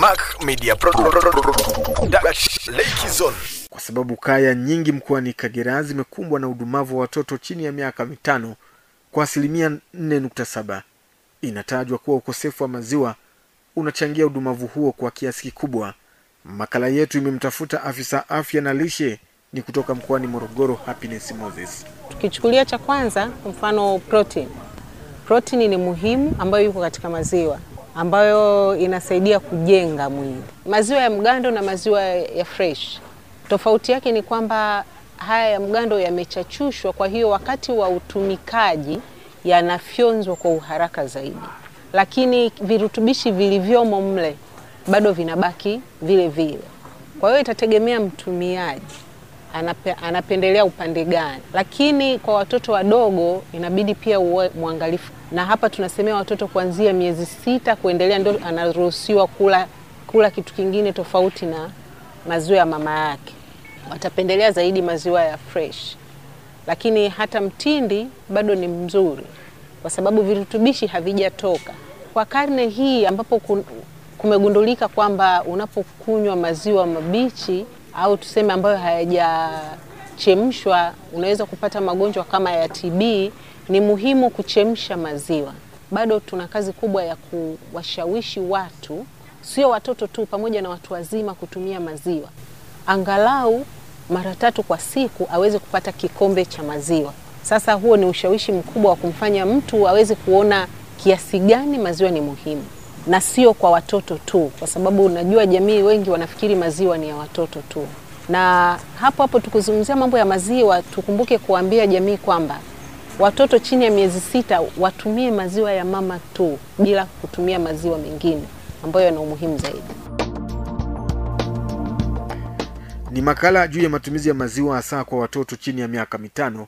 Mac Media Production. Kwa sababu kaya nyingi mkoani Kagera zimekumbwa na udumavu wa watoto chini ya miaka mitano kwa asilimia 4.7. Inatajwa kuwa ukosefu wa maziwa unachangia udumavu huo kwa kiasi kikubwa. Makala yetu imemtafuta afisa afya na lishe ni kutoka mkoani Morogoro, Happiness Moses. Tukichukulia cha kwanza, mfano protein. Protein ni muhimu ambayo yuko katika maziwa ambayo inasaidia kujenga mwili. Maziwa ya mgando na maziwa ya fresh, tofauti yake ni kwamba haya ya mgando yamechachushwa, kwa hiyo wakati wa utumikaji yanafyonzwa kwa uharaka zaidi, lakini virutubishi vilivyomo mle bado vinabaki vile vile. Kwa hiyo itategemea mtumiaji anape, anapendelea upande gani, lakini kwa watoto wadogo inabidi pia uwe mwangalifu, na hapa tunasemea watoto kuanzia miezi sita kuendelea ndo anaruhusiwa kula, kula kitu kingine tofauti na maziwa ya mama yake. Watapendelea zaidi maziwa ya fresh, lakini hata mtindi bado ni mzuri kwa sababu virutubishi havijatoka. Kwa karne hii ambapo kumegundulika kwamba unapokunywa maziwa mabichi au tuseme ambayo hayajachemshwa unaweza kupata magonjwa kama ya TB, ni muhimu kuchemsha maziwa. Bado tuna kazi kubwa ya kuwashawishi watu, sio watoto tu, pamoja na watu wazima kutumia maziwa angalau mara tatu kwa siku aweze kupata kikombe cha maziwa. Sasa huo ni ushawishi mkubwa wa kumfanya mtu aweze kuona kiasi gani maziwa ni muhimu, na sio kwa watoto tu, kwa sababu unajua jamii wengi wanafikiri maziwa ni ya watoto tu. Na hapo hapo tukizungumzia mambo ya maziwa, tukumbuke kuambia jamii kwamba watoto chini ya miezi sita watumie maziwa ya mama tu bila kutumia maziwa mengine ambayo yana umuhimu zaidi. Ni makala juu ya matumizi ya maziwa hasa kwa watoto chini ya miaka mitano,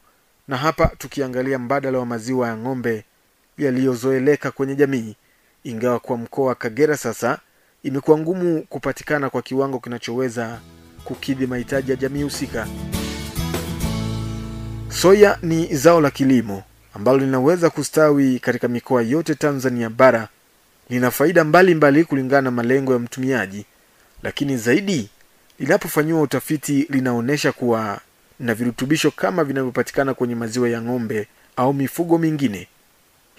na hapa tukiangalia mbadala wa maziwa ya ng'ombe yaliyozoeleka kwenye jamii, ingawa kwa mkoa wa Kagera sasa imekuwa ngumu kupatikana kwa kiwango kinachoweza kukidhi mahitaji ya jamii husika. Soya ni zao la kilimo ambalo linaweza kustawi katika mikoa yote Tanzania bara. Lina faida mbalimbali kulingana na malengo ya mtumiaji, lakini zaidi linapofanyiwa utafiti linaonyesha kuwa na virutubisho kama vinavyopatikana kwenye maziwa ya ng'ombe au mifugo mingine.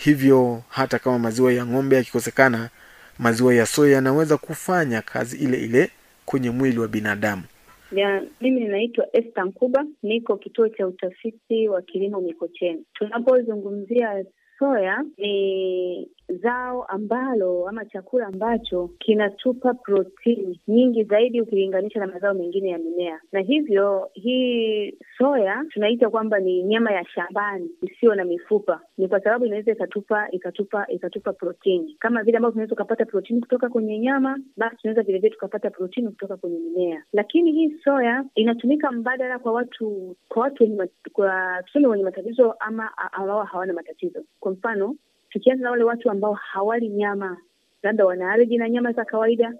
Hivyo hata kama maziwa ya ng'ombe yakikosekana, maziwa ya soya yanaweza kufanya kazi ile ile kwenye mwili wa binadamu. Ya, mimi ninaitwa Esther Nkuba, niko kituo cha utafiti wa kilimo Mikocheni. Tunapozungumzia soya, ni zao ambalo ama chakula ambacho kinatupa protini nyingi zaidi ukilinganisha na mazao mengine ya mimea, na hivyo hii soya tunaita kwamba ni nyama ya shambani isiyo na mifupa. Ni kwa sababu inaweza ikatupa ikatupa ikatupa protini kama vile ambavyo tunaweza tukapata protini kutoka kwenye nyama, basi tunaweza vilevile tukapata protini kutoka kwenye mimea. Lakini hii soya inatumika mbadala kwa watu kwa watu wenye tuseme wenye matatizo ama ambao hawana matatizo. Kwa mfano tukianza na wale watu ambao hawali nyama, labda wana allergy na nyama za kawaida,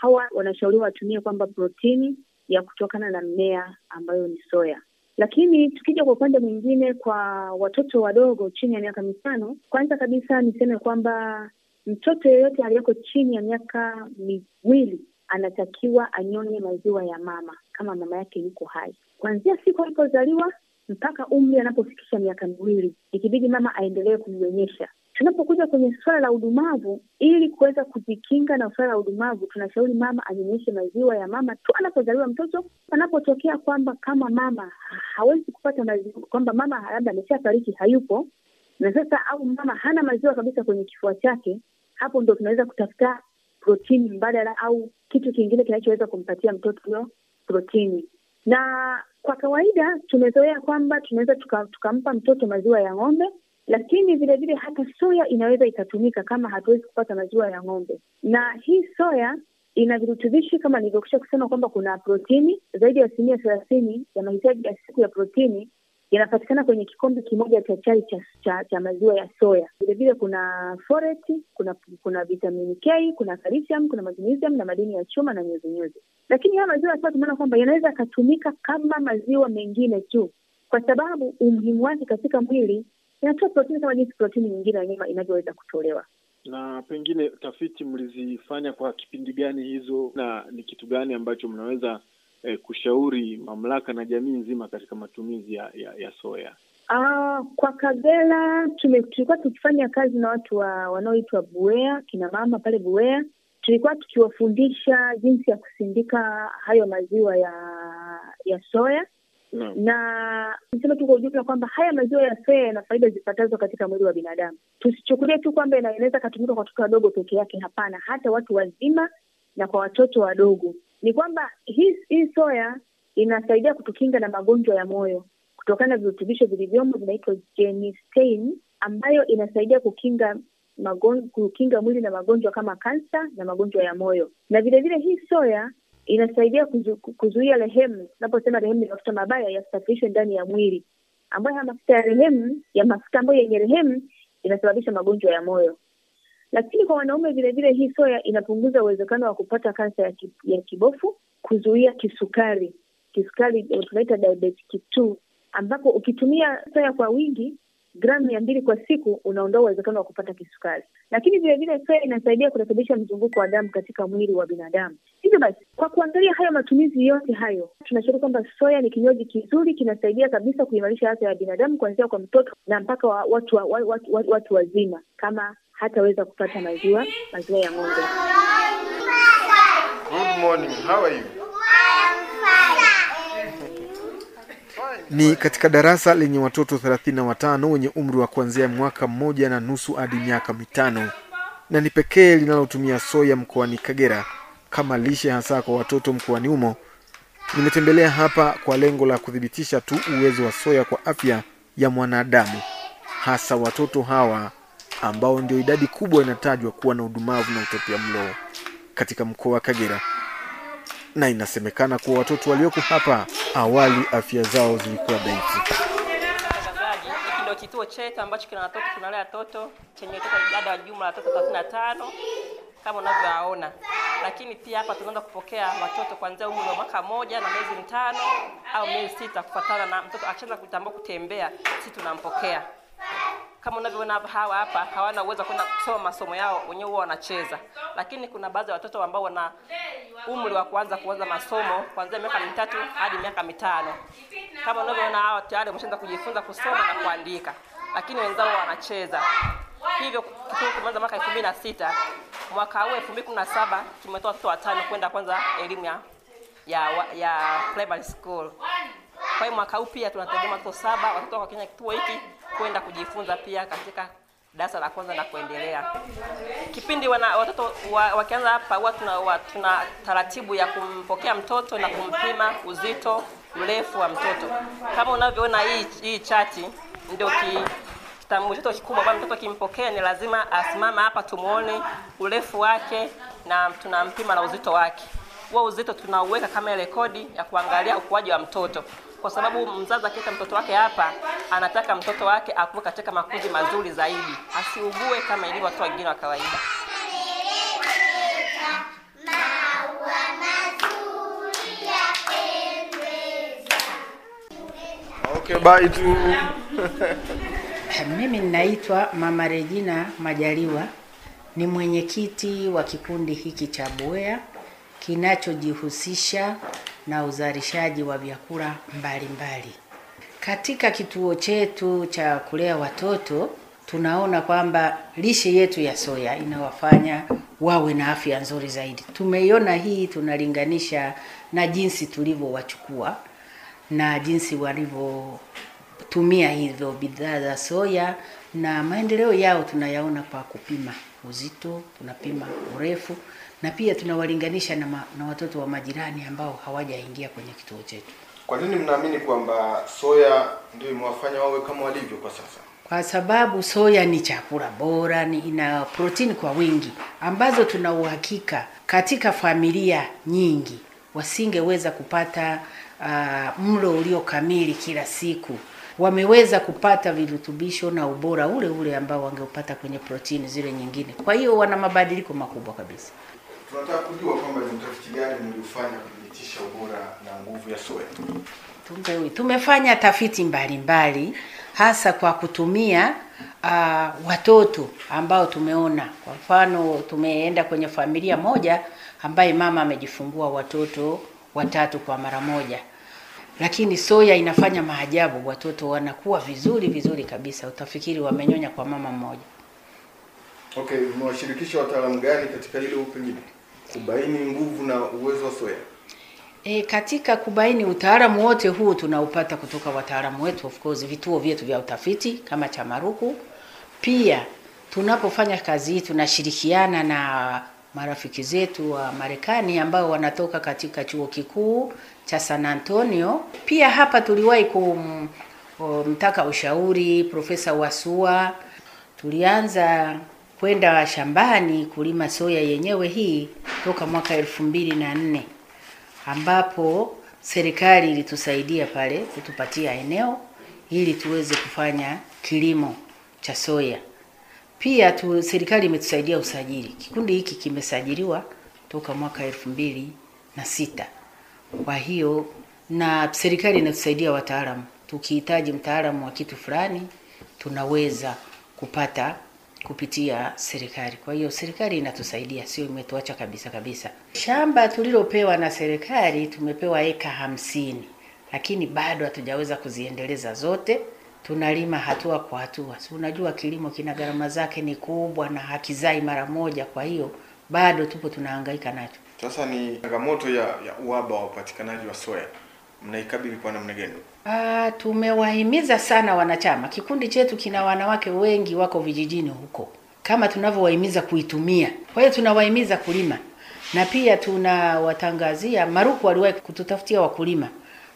hawa wanashauriwa watumie kwamba protini ya kutokana na mmea ambayo ni soya. Lakini tukija kwa upande mwingine, kwa watoto wadogo chini ya miaka mitano, kwanza kabisa niseme kwamba mtoto yeyote aliyoko chini ya miaka miwili anatakiwa anyonye maziwa ya mama kama mama yake yuko hai, kwanzia siku alipozaliwa mpaka umri anapofikisha miaka miwili, ikibidi mama aendelee kumnyonyesha. Tunapokuja kwenye suala la udumavu, ili kuweza kujikinga na suala la udumavu, tunashauri mama anyonyeshe maziwa ya mama tu anapozaliwa mtoto. Anapotokea kwamba kama mama hawezi kupata maziwa, kwamba mama labda ameshafariki, hayupo na sasa, au mama hana maziwa kabisa kwenye kifua chake, hapo ndo tunaweza kutafuta protini mbadala au kitu kingine kinachoweza kumpatia mtoto huyo protini. Na kwa kawaida tumezoea kwamba tunaweza tukampa tuka- mtoto maziwa ya ng'ombe, lakini vile vile hata soya inaweza ikatumika kama hatuwezi kupata maziwa ya ng'ombe. Na hii soya ina virutubishi kama nilivyokisha kusema kwamba kuna protini zaidi ya asilimia thelathini ya mahitaji ya siku ya protini yanapatikana kwenye kikombe kimoja cha chai cha, cha, cha maziwa ya soya. Vilevile kuna folate, kuna kuna vitamini K, kuna calcium, kuna magnesium na madini ya chuma na nyuzinyuzi. Lakini haya maziwa ya soya tumeona kwamba yanaweza yakatumika kama maziwa mengine tu, kwa sababu umuhimu wake katika mwili inatoa protini kama jinsi protini nyingine ya nyama inavyoweza kutolewa. Na pengine tafiti mlizifanya kwa kipindi gani hizo, na ni kitu gani ambacho mnaweza eh, kushauri mamlaka na jamii nzima katika matumizi ya, ya, ya soya? Uh, kwa Kagera tulikuwa tukifanya kazi na watu wa wanaoitwa Buea, kina mama pale Buea. Tulikuwa tukiwafundisha jinsi ya kusindika hayo maziwa ya ya soya no. na niseme tu kwa ujumla kwamba haya maziwa ya soya yana faida zifuatazo katika mwili wa binadamu. Tusichukulie tu kwamba ina- inaweza katumika kwa watoto wadogo peke yake. Hapana, hata watu wazima na kwa watoto wadogo. Ni kwamba hii hii soya inasaidia kutukinga na magonjwa ya moyo kutokana na virutubisho vilivyomo vinaitwa genistein, ambayo inasaidia kukinga magon, kukinga mwili na magonjwa kama kansa na magonjwa ya moyo. Na vile vile hii soya inasaidia kuzu, kuzuia rehemu. Tunaposema rehemu ni mafuta mabaya yasafirishwe ndani ya mwili, ambayo haya mafuta ya rehemu ya mafuta ambayo yenye rehemu inasababisha magonjwa ya moyo. Lakini kwa wanaume vile vile hii soya inapunguza uwezekano wa kupata kansa ya, ki, ya kibofu, kuzuia kisukari, kisukari eh, tunaita diabetic 2 ambapo ukitumia soya kwa wingi gramu mia mbili kwa siku unaondoa uwezekano wa kupata kisukari. Lakini vilevile vile soya inasaidia kurekebisha mzunguko wa damu katika mwili wa binadamu. Hivyo basi, kwa kuangalia hayo matumizi yote hayo, tunashauri kwamba soya ni kinywaji kizuri, kinasaidia kabisa kuimarisha afya ya binadamu kuanzia kwa mtoto na mpaka wa, watu, wa, watu, watu, watu wazima, kama hataweza kupata maziwa maziwa ya ng'ombe. Good morning. How are you? Ni katika darasa lenye watoto thelathini na watano wenye umri wa kuanzia mwaka mmoja na nusu hadi miaka mitano na ni pekee linalotumia soya mkoani Kagera kama lishe hasa kwa watoto mkoani humo. Nimetembelea hapa kwa lengo la kuthibitisha tu uwezo wa soya kwa afya ya mwanadamu, hasa watoto hawa ambao ndio idadi kubwa inatajwa kuwa na udumavu na utopia mlo katika mkoa wa Kagera na inasemekana kuwa watoto walioko hapa awali afya zao zilikuwa dhaifu. Ndio kituo chetu ambacho kina watoto tunalea watoto chenye idadi ya jumla watoto 35 kama unavyoona, lakini pia hapa tunaanza kupokea watoto kuanzia umri wa mwaka moja na miezi mitano au miezi sita, kufuatana na mtoto akianza kutambua kutembea, sisi tunampokea kama unavyoona hawa hapa hawana uwezo kwenda kusoma masomo yao wenyewe, huwa wanacheza, lakini kuna baadhi ya watoto ambao wana umri wa kuanza kuanza masomo kuanzia miaka mitatu hadi miaka mitano. Kama unavyoona hawa tayari wameshaanza kujifunza kusoma na kuandika, lakini wenzao wanacheza. Hivyo kituo kimeanza mwaka 2006 mwaka huu 2017 tumetoa watoto watano kwenda kwanza elimu ya ya, ya primary school. Kwa hiyo mwaka huu pia tunategemea watoto saba watoto wa Kenya kituo hiki kwenda kujifunza pia katika darasa la kwanza na kuendelea. Kipindi wana, watoto wa, wakianza hapa huwa tuna, wa, tuna taratibu ya kumpokea mtoto na kumpima uzito, urefu wa mtoto. Kama unavyoona hii, hii chati ndio ki, kitambulisho kikubwa kwamba mtoto kimpokea ni lazima asimame hapa tumuone urefu wake na tunampima na uzito wake. Huo uzito tunauweka kama rekodi ya kuangalia ukuaji wa mtoto, kwa sababu mzazi akiweka mtoto wake hapa anataka mtoto wake akuwe katika makuzi mazuri zaidi, asiugue kama ilivyo watoto wengine wa kawaida. Okay, bye tu. Mimi ninaitwa Mama Regina Majaliwa, ni mwenyekiti wa kikundi hiki cha Buea kinachojihusisha na uzalishaji wa vyakula mbalimbali. Katika kituo chetu cha kulea watoto tunaona kwamba lishe yetu ya soya inawafanya wawe na afya nzuri zaidi. Tumeiona hii, tunalinganisha na jinsi tulivyowachukua na jinsi walivyotumia hizo bidhaa za soya na maendeleo yao tunayaona kwa kupima uzito, tunapima urefu na pia tunawalinganisha na, ma, na watoto wa majirani ambao hawajaingia kwenye kituo chetu. Kwa nini mnaamini kwamba soya ndio imewafanya wawe kama walivyo kwa sasa? kwa sababu soya ni chakula bora, ni ina protini kwa wingi ambazo tuna uhakika katika familia nyingi wasingeweza kupata uh, mlo ulio kamili kila siku. Wameweza kupata virutubisho na ubora ule ule ambao wangeupata kwenye protini zile nyingine. Kwa hiyo wana mabadiliko makubwa kabisa. Tunataka kujua kwamba ni utafiti gani mliofanya kuthibitisha ubora na nguvu ya soya. Tume- Tumefanya tafiti mbalimbali mbali, hasa kwa kutumia uh, watoto ambao tumeona. Kwa mfano, tumeenda kwenye familia moja ambaye mama amejifungua watoto watatu kwa mara moja, lakini soya inafanya maajabu. Watoto wanakuwa vizuri vizuri kabisa, utafikiri wamenyonya kwa mama mmoja. Okay, mwashirikisha wataalamu gani katika hilo pengine kubaini nguvu na uwezo wa soya? E, katika kubaini utaalamu wote huu tunaupata kutoka wataalamu wetu, of course, vituo vyetu vya utafiti kama cha Maruku. Pia tunapofanya kazi hii tunashirikiana na marafiki zetu wa Marekani ambao wanatoka katika chuo kikuu cha San Antonio. Pia hapa tuliwahi kumtaka ushauri Profesa Wasua. Tulianza kwenda shambani kulima soya yenyewe hii toka mwaka elfu mbili na nne ambapo serikali ilitusaidia pale kutupatia eneo ili tuweze kufanya kilimo cha soya. Pia tu, serikali imetusaidia usajili. Kikundi hiki kimesajiliwa toka mwaka elfu mbili na sita. Kwa hiyo na serikali inatusaidia wataalamu, tukihitaji mtaalamu wa kitu fulani tunaweza kupata kupitia serikali. Kwa hiyo serikali inatusaidia, sio imetuacha kabisa kabisa. Shamba tulilopewa na serikali tumepewa eka hamsini, lakini bado hatujaweza kuziendeleza zote. Tunalima hatua kwa hatua. Si unajua kilimo kina gharama zake ni kubwa na hakizai mara moja, kwa hiyo bado tupo tunahangaika nacho. Sasa ni changamoto ya, ya uhaba wa upatikanaji wa soya, mnaikabili kwa namna gani? Ah, tumewahimiza sana wanachama. Kikundi chetu kina wanawake wengi wako vijijini huko, kama tunavyowahimiza kuitumia. Kwa hiyo tunawahimiza kulima, na pia tunawatangazia. Maruku waliwahi kututafutia wakulima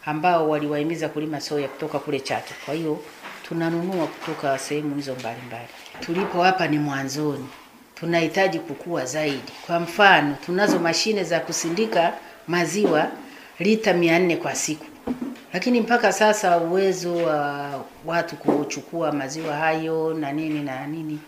ambao waliwahimiza kulima soya kutoka kule Chato. Kwa hiyo tunanunua kutoka sehemu hizo mbalimbali. Tulipo hapa ni mwanzoni, tunahitaji kukua zaidi. Kwa mfano, tunazo mashine za kusindika maziwa lita mia nne kwa siku. Lakini mpaka sasa uwezo wa uh, watu kuchukua maziwa hayo na nini na nini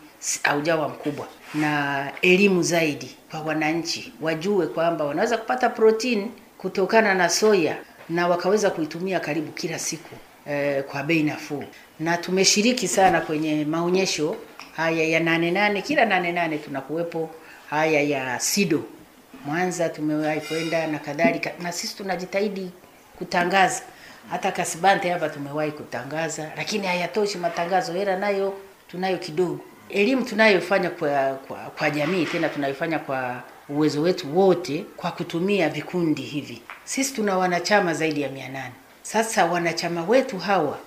haujawa mkubwa, na elimu zaidi kwa wananchi wajue kwamba wanaweza kupata protini kutokana na soya na wakaweza kuitumia karibu kila siku eh, kwa bei nafuu. Na tumeshiriki sana kwenye maonyesho haya ya nane nane, kila nane nane tunakuwepo haya ya SIDO Mwanza, tumewahi kwenda na kadhalika, na sisi tunajitahidi kutangaza hata Kasibante hapa tumewahi kutangaza, lakini hayatoshi matangazo, hela nayo tunayo kidogo. Elimu tunayofanya kwa, kwa, kwa jamii tena tunaifanya kwa uwezo wetu wote kwa kutumia vikundi hivi. Sisi tuna wanachama zaidi ya mia nane. Sasa wanachama wetu hawa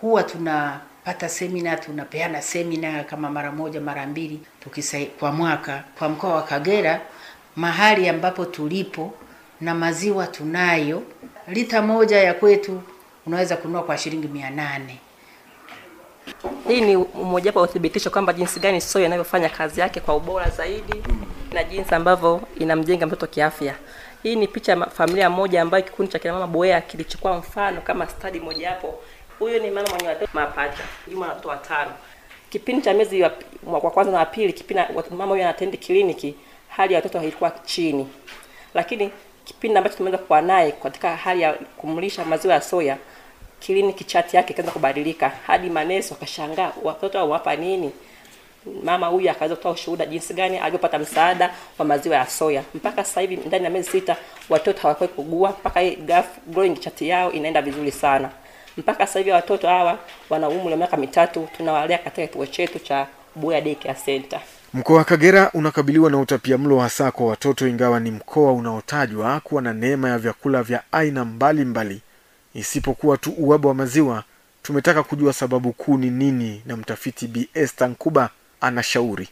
huwa tunapata semina, tunapeana semina kama mara moja mara mbili tukisai, kwa mwaka kwa mkoa wa Kagera, mahali ambapo tulipo na maziwa tunayo lita moja ya kwetu unaweza kununua kwa shilingi mia nane. Hii ni mmoja wa uthibitisho kwamba jinsi gani soya inavyofanya kazi yake kwa ubora zaidi na jinsi ambavyo inamjenga mtoto kiafya. Hii ni picha ya familia moja ambayo kikundi cha kina mama Boea kilichukua mfano kama stadi moja hapo. Huyu ni mama mwenye watoto mapacha, Juma watoto watano. Kipindi cha miezi wa wa kwanza na wa pili, kipindi mama huyu anatendi kliniki, hali ya watoto ilikuwa chini. Lakini kipindi ambacho tumeweza kuwa naye katika hali ya kumlisha maziwa ya soya, kliniki chati yake ikaanza kubadilika hadi manesi wakashangaa watoto hao wapa nini. Mama huyu akaweza kutoa ushuhuda jinsi gani alivyopata msaada wa maziwa ya soya. Mpaka sasa hivi ndani ya miezi sita watoto hawakuwa kugua, mpaka hii growing chati yao inaenda vizuri sana. Mpaka sasa hivi watoto hawa wana umri wa miaka mitatu, tunawalea katika kituo chetu cha Buya Daycare Center. Mkoa wa Kagera unakabiliwa na utapia mlo hasa kwa watoto, ingawa ni mkoa unaotajwa kuwa na neema ya vyakula vya aina mbalimbali, isipokuwa tu uwaba wa maziwa. Tumetaka kujua sababu kuu ni nini, na mtafiti Bi Nkuba anashauri.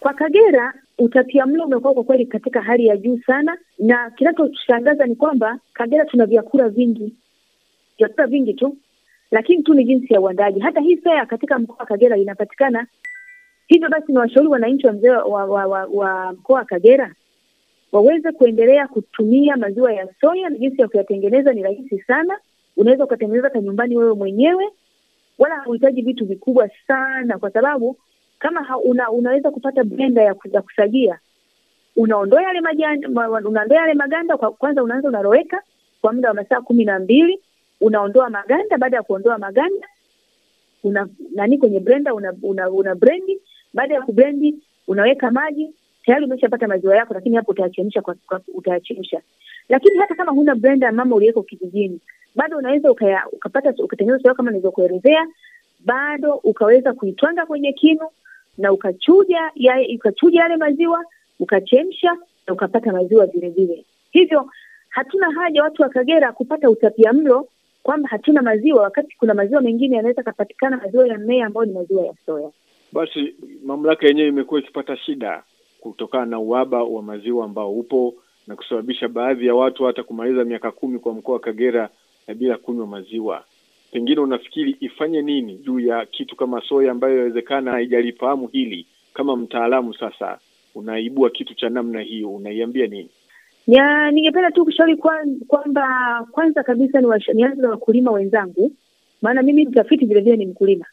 Kwa Kagera utapia mlo umekuwa kwa kweli katika hali ya juu sana, na kinachoshangaza ni kwamba Kagera tuna vyakula vingi, vyakula vingi tu, lakini tu ni jinsi ya uandaji. Hata hii fea katika mkoa wa Kagera inapatikana. Hivyo basi, ni washauri wananchi wa mzee wa, wa, wa, wa mkoa wa Kagera waweze kuendelea kutumia maziwa ya soya. na Jinsi ya kuyatengeneza ni rahisi sana, unaweza ukatengeneza hata nyumbani wewe mwenyewe, wala hauhitaji vitu vikubwa sana, kwa sababu kama ha, una, unaweza kupata benda ya, ya kusagia, unaondoa yale unaondoa yale maganda kwa, kwanza unaanza unaroweka kwa muda wa masaa kumi na mbili unaondoa maganda. Baada ya kuondoa maganda, una nani kwenye brenda una una, una brendi. Baada ya kubendi unaweka maji, tayari umeshapata maziwa yako, lakini hapo utayachemsha utayachemsha. Lakini hata kama huna blender mama uliweka kijijini, bado unaweza ukaya, ukapata ukatengeneza soya kama nilivyokuelezea, bado ukaweza kuitwanga kwenye kinu na ukachuja ya, ukachuja yale maziwa ukachemsha na ukapata maziwa vile vile. Hivyo hatuna haja watu wa Kagera kupata utapia mlo kwamba hatuna maziwa, wakati kuna maziwa mengine yanaweza kapatikana, maziwa ya mmea ambayo ni maziwa ya soya. Basi mamlaka yenyewe imekuwa ikipata shida kutokana na uhaba wa maziwa ambao upo na kusababisha baadhi ya watu hata kumaliza miaka kumi kwa mkoa wa Kagera na bila kunywa maziwa. Pengine unafikiri ifanye nini juu ya kitu kama soya ambayo inawezekana haijalifahamu hili? Kama mtaalamu sasa, unaibua kitu cha namna hiyo, unaiambia nini? Ningependa tu kushauri kwamba kwanza kabisa ni nianze na wakulima wenzangu, maana mimi mtafiti vile vile ni mkulima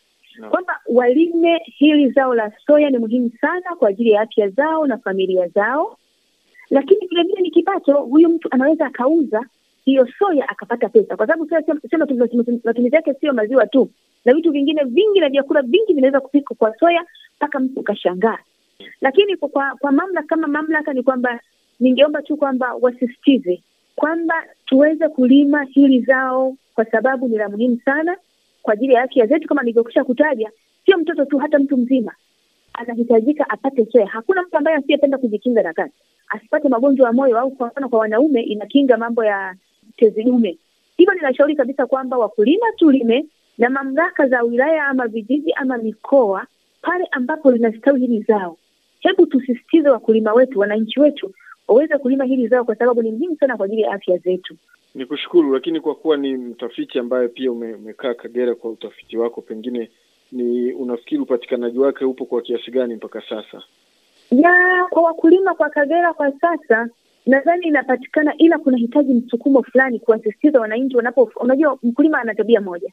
kwamba walime hili zao la soya, ni muhimu sana kwa ajili ya afya zao na familia zao, lakini vilevile vile ni kipato. Huyu mtu anaweza akauza hiyo soya akapata pesa, kwa sababu soya sio matumizi yake sio maziwa tu, na vitu vingine vingi na vyakula vingi vinaweza kupikwa kwa soya mpaka mtu ukashangaa. Lakini kwa, kwa mamlaka kama mamlaka ni kwamba ningeomba tu kwamba wasisitize kwamba tuweze kulima hili zao kwa sababu ni la muhimu sana kwa ajili ya afya zetu. Kama nilivyokisha kutaja, sio mtoto tu, hata mtu mzima anahitajika apate soya. Hakuna mtu ambaye asiyependa kujikinga na kansa, asipate magonjwa ya moyo, au kwa mfano kwa wanaume inakinga mambo ya tezi dume. Hivyo ninashauri kabisa kwamba wakulima tulime, na mamlaka za wilaya ama vijiji ama mikoa, pale ambapo linastawi hili zao, hebu tusisitize wakulima wetu, wananchi wetu waweze kulima hili zao kwa sababu ni muhimu sana kwa ajili ya afya zetu. Ni kushukuru, lakini kwa kuwa ni mtafiti ambaye pia ume, umekaa Kagera kwa utafiti wako, pengine ni unafikiri upatikanaji wake upo kwa kiasi gani mpaka sasa? Ya, kwa wakulima kwa Kagera kwa sasa nadhani inapatikana, ila kuna hitaji msukumo fulani kuwasisitiza wananchi wanapo, unajua mkulima ana tabia moja,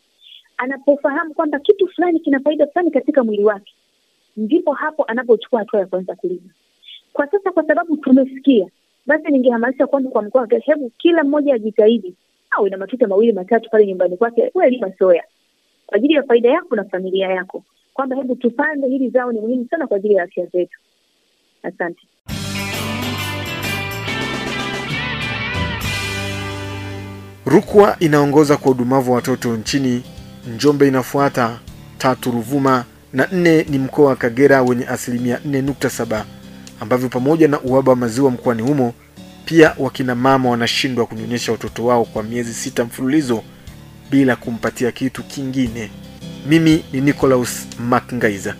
anapofahamu kwamba kitu fulani kina faida fulani katika mwili wake, ndipo hapo anapochukua hatua ya kwanza kulima. Kwa sasa kwa sababu tumesikia, basi ningehamasisha kwanza kwa mkoa hebu kila mmoja ajitahidi. Awe na matuta mawili matatu pale nyumbani kwake, wewe lima soya. Kwa ajili ya faida yako na familia yako, kwamba hebu tupande hili zao, ni muhimu sana kwa ajili ya afya zetu. Asante. Rukwa inaongoza kwa udumavu wa watoto nchini, Njombe inafuata, tatu Ruvuma na nne ni mkoa wa Kagera wenye asilimia 4.7 ambavyo pamoja na uhaba wa maziwa mkoani humo, pia wakina mama wanashindwa kunyonyesha watoto wao kwa miezi sita mfululizo bila kumpatia kitu kingine. Mimi ni Nicolaus Makngaiza.